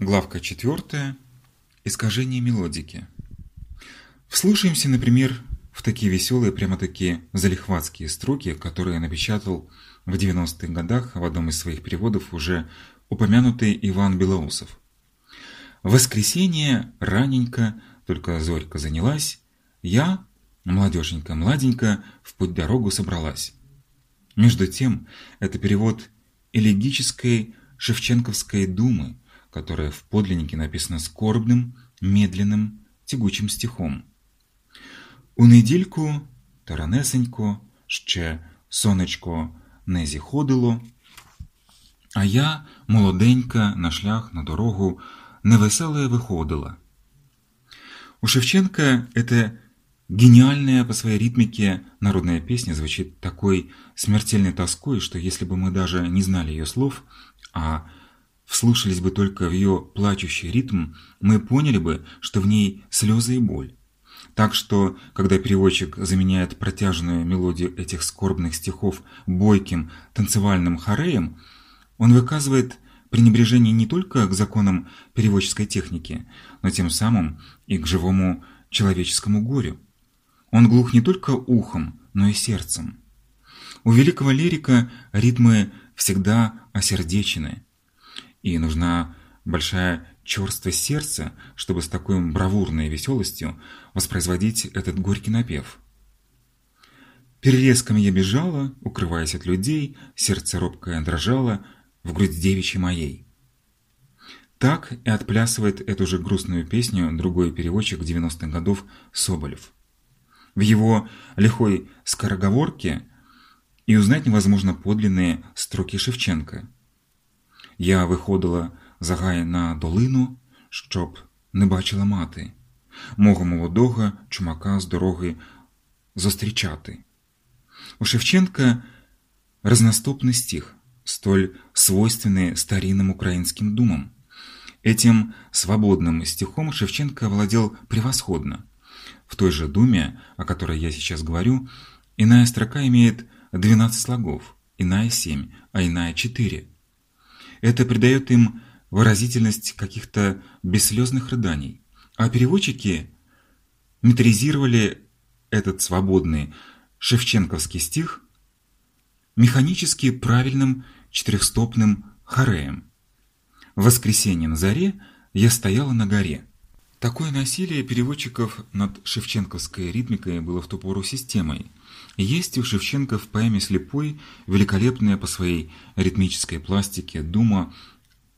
Главка 4. Искажение мелодики. Вслушаемся, например, в такие веселые, прямо-таки залихватские строки, которые напечатал в 90-х годах в одном из своих переводов уже упомянутый Иван Белоусов. Воскресенье раненько, только зорька занялась, я, молодеженька-младенька, в путь-дорогу собралась. Между тем, это перевод элегической шевченковской думы, которая в подлиннике написана скорбным, медленным, тягучим стихом. У недільку, таранесенько, ще сонечко не зіходило, а я, молоденька, на шлях, на дорогу, невеселая выходила. У Шевченко эта гениальная по своей ритмике народная песня звучит такой смертельной тоской, что если бы мы даже не знали ее слов, а вслушались бы только в ее плачущий ритм, мы поняли бы, что в ней слезы и боль. Так что, когда переводчик заменяет протяжную мелодию этих скорбных стихов бойким танцевальным хореем, он выказывает пренебрежение не только к законам переводческой техники, но тем самым и к живому человеческому горю. Он глух не только ухом, но и сердцем. У великого лирика ритмы всегда осердечены, и нужна большая черствость сердца, чтобы с такой бравурной веселостью воспроизводить этот горький напев. Перелесками я бежала, укрываясь от людей, сердце робкое дрожало в грудь девичьей моей. Так и отплясывает эту же грустную песню другой переводчик 90-х годов Соболев. В его лихой скороговорке и узнать невозможно подлинные строки Шевченка. Я виходила загай на долину, щоб не бачила мати, мого молодого чумака з дороги зустрічати. У Шевченка разностопный стих, столь свойственный старинным украинским думам. Этим свободным стихом Шевченко владел превосходно. В той же думе, о которой я сейчас говорю, иная строка имеет 12 слогов, иная 7, а иная 4. Это придает им выразительность каких-то бесслезных рыданий. А переводчики метризировали этот свободный шевченковский стих механически правильным четырехстопным хореем. Воскресенье на заре я стояла на горе. Такое насилие переводчиков над шевченковской ритмикой было в ту пору системой. Есть у Шевченко в поэме «Слепой» великолепная по своей ритмической пластике дума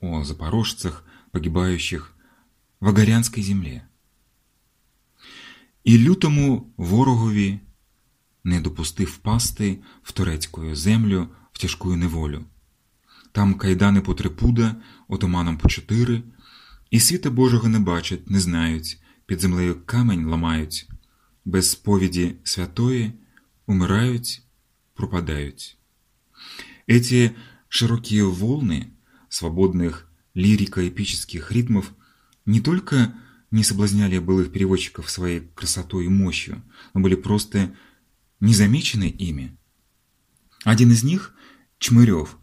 о запорожцах, погибающих в Агарянській землі. І лютому ворогові не допустив впасти в турецьку землю в тяжку неволю. Там кайдани по три пуда, отоманом по чотири, і світа Божого не бачать, не знають, під землею камень ламають, без сповіді святої умирають, пропадають. Эти широкие волны свободных лирико-эпических ритмов не только не соблазняли былых переводчиков своей красотой и мощью, но были просто незамечены ими. Один из них, Чмырев,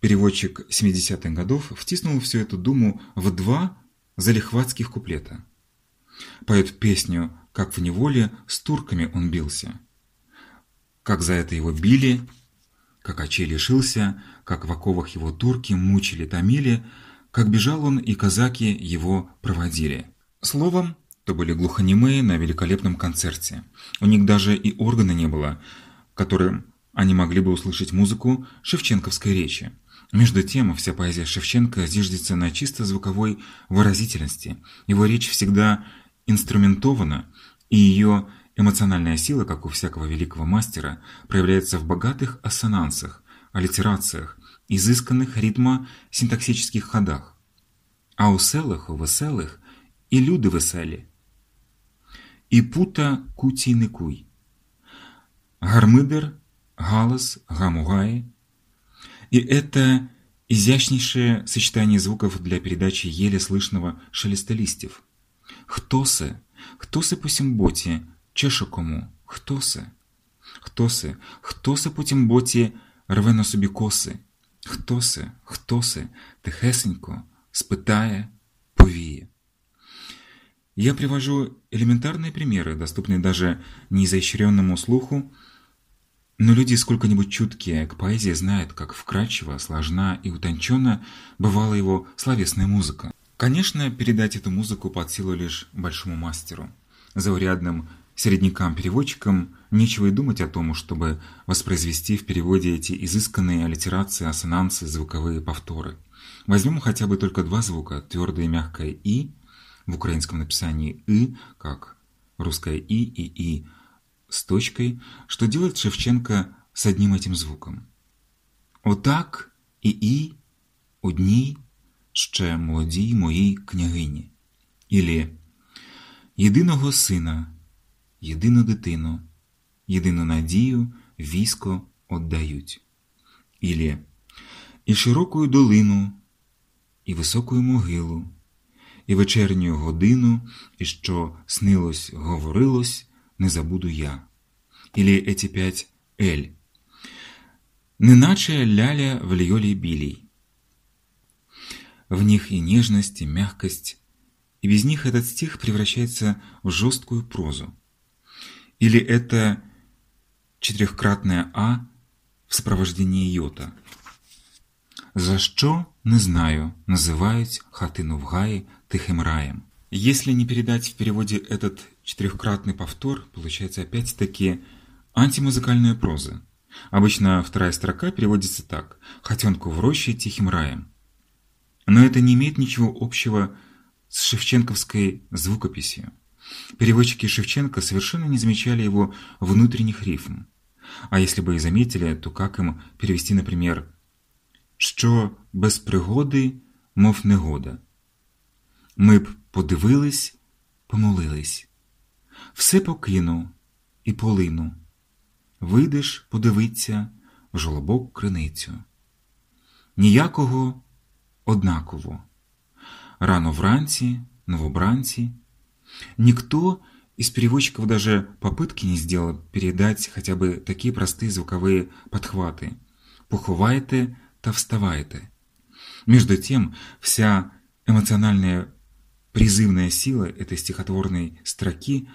переводчик 70-х годов, втиснул всю эту думу в два залихватских куплета. Поет песню «Как в неволе с турками он бился», как за это его били, как очей лишился, как в оковах его турки мучили, томили, как бежал он, и казаки его проводили. Словом, то были глухонемые на великолепном концерте. У них даже и органа не было, которым они могли бы услышать музыку шевченковской речи. Между тем, вся поэзия Шевченко зиждется на чисто звуковой выразительности. Его речь всегда инструментована, и ее эмоциональная сила, как у всякого великого мастера, проявляется в богатых ассонансах, аллитерациях, изысканных ритмо-синтаксических ходах. А у селих, у веселих и люди веселі. І пута куті не куй. Гармидер, галас, гамугай. И это изящнейшее сочетание звуков для передачи еле слышного шелеста листьев. Хто се? Хто се по сімботі? Чеше кому? Хто се? Хто се? Хто се по тімботі рве на собі коси? Хто се? Хто се? Тихесенько спитає Я привожу элементарные примеры, доступные даже неизощренному слуху, но люди, сколько-нибудь чуткие к поэзии, знают, как вкрадчиво, сложна и утонченно бывала его словесная музыка. Конечно, передать эту музыку под силу лишь большому мастеру. Заурядным середнякам-переводчикам нечего и думать о том, чтобы воспроизвести в переводе эти изысканные аллитерации, ассонансы, звуковые повторы. Возьмем хотя бы только два звука, твердое и мягкое «и», в украинском написании «и», как русское «и» и «и», с точкой, что делает Шевченко с одним этим звуком. Отак і і одній ще молодій моїй княгині. Ілі єдиного сина, єдину дитину, єдину надію військо отдають. Ілі і широкую долину, і високую могилу, і вечерню годину, і що снилось, говорилось, не забуду я. Или эти пять «эль». Неначе ляля в льоле билей. В них и нежность, и мягкость, и без них этот стих превращается в жесткую прозу. Или это четырехкратное «а» в сопровождении йота. За что, не знаю, называют хатину в гаї тихим раем. Если не передать в переводе этот четырехкратный повтор, получается опять-таки антимузыкальная проза. Обычно вторая строка переводится так «Хотенку в роще тихим раем». Но это не имеет ничего общего с шевченковской звукописью. Переводчики Шевченко совершенно не замечали его внутренних рифм. А если бы и заметили, то как им перевести, например, «Що без пригоди, мов негода». Ми б подивились, помолились. Все покину і полину. Вийдеш, подивиться в жолобок криницю. Ніякого однаково. Рано вранці, новобранці. Никто из переводчиков даже попытки не сделал передать хотя бы такие простые звуковые подхваты. Поховайте та вставайте. Между тем, вся эмоциональная Призывная сила этой стихотворной строки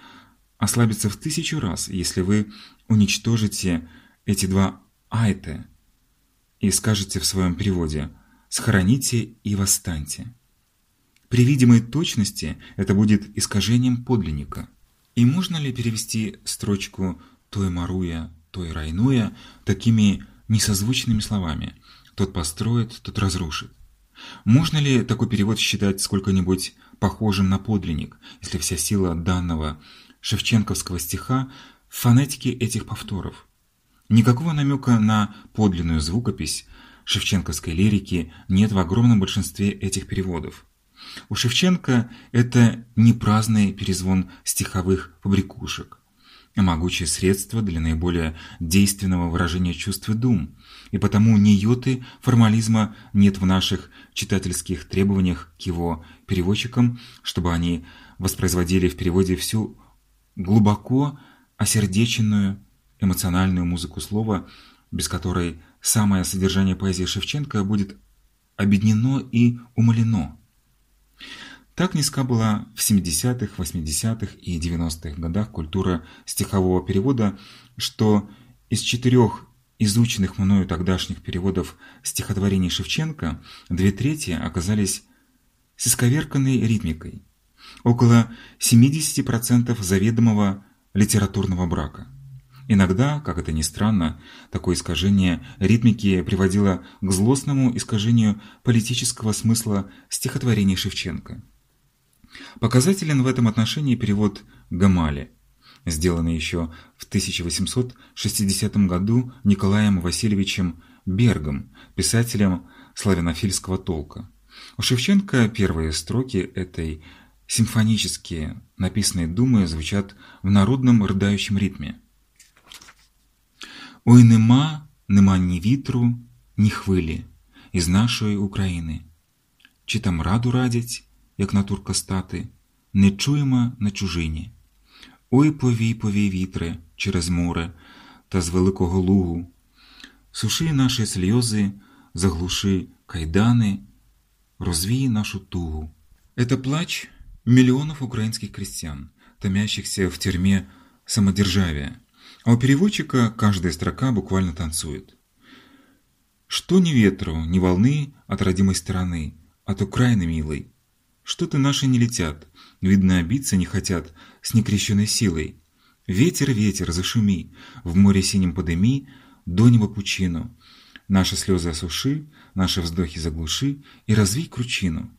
ослабится в тысячу раз, если вы уничтожите эти два «айте» и скажете в своем переводе «схороните и восстаньте». При видимой точности это будет искажением подлинника. И можно ли перевести строчку «той маруя, той райнуя» такими несозвучными словами «тот построит, тот разрушит»? Можно ли такой перевод считать сколько-нибудь похожим на подлинник, если вся сила данного шевченковского стиха в фонетике этих повторов? Никакого намека на подлинную звукопись шевченковской лирики нет в огромном большинстве этих переводов. У Шевченко это не праздный перезвон стиховых побрякушек, а могучее средство для наиболее действенного выражения чувств и дум, и потому ни йоты формализма нет в наших читательских требованиях к его переводчикам, чтобы они воспроизводили в переводе всю глубоко осердеченную эмоциональную музыку слова, без которой самое содержание поэзии Шевченко будет обеднено и умалено. Так низка была в 70-х, 80-х и 90-х годах культура стихового перевода, что из четырех изученных мною тогдашних переводов стихотворений Шевченко две трети оказались с исковерканной ритмикой, около 70% заведомого литературного брака. Иногда, как это ни странно, такое искажение ритмики приводило к злостному искажению политического смысла стихотворений Шевченко. Показателен в этом отношении перевод Гамали, сделанный еще в 1860 году Николаем Васильевичем Бергом, писателем славянофильского толка. У Шевченко первые строки этой симфонические написанные думы звучат в народном рыдающем ритме. Ой нема, нема ні вітру, ні хвилі із нашої України. Чи там раду радять, як на турка стати, не чуємо на чужині. Ой повій, повій вітре через море та з великого лугу, суши наші сльози, заглуши кайдани, розвій нашу тугу. Это плач миллионов украинских крестьян, томящихся в тюрьме самодержавия, а у переводчика каждая строка буквально танцует. Что ни ветру, ни волны от родимой стороны, от Украины милой. Что-то наши не летят, видно, обиться не хотят с некрещенной силой. Ветер, ветер, зашуми, в море синем подыми, до неба пучину. Наши слезы осуши, наши вздохи заглуши и развей кручину.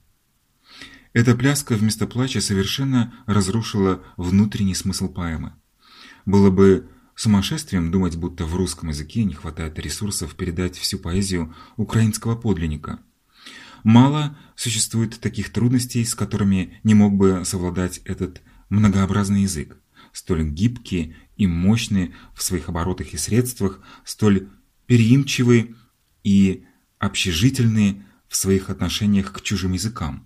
Эта пляска вместо плача совершенно разрушила внутренний смысл поэмы. Было бы Сумасшествием думать, будто в русском языке не хватает ресурсов передать всю поэзию украинского подлинника. Мало существует таких трудностей, с которыми не мог бы совладать этот многообразный язык, столь гибкий и мощный в своих оборотах и средствах, столь переимчивый и общежительный в своих отношениях к чужим языкам.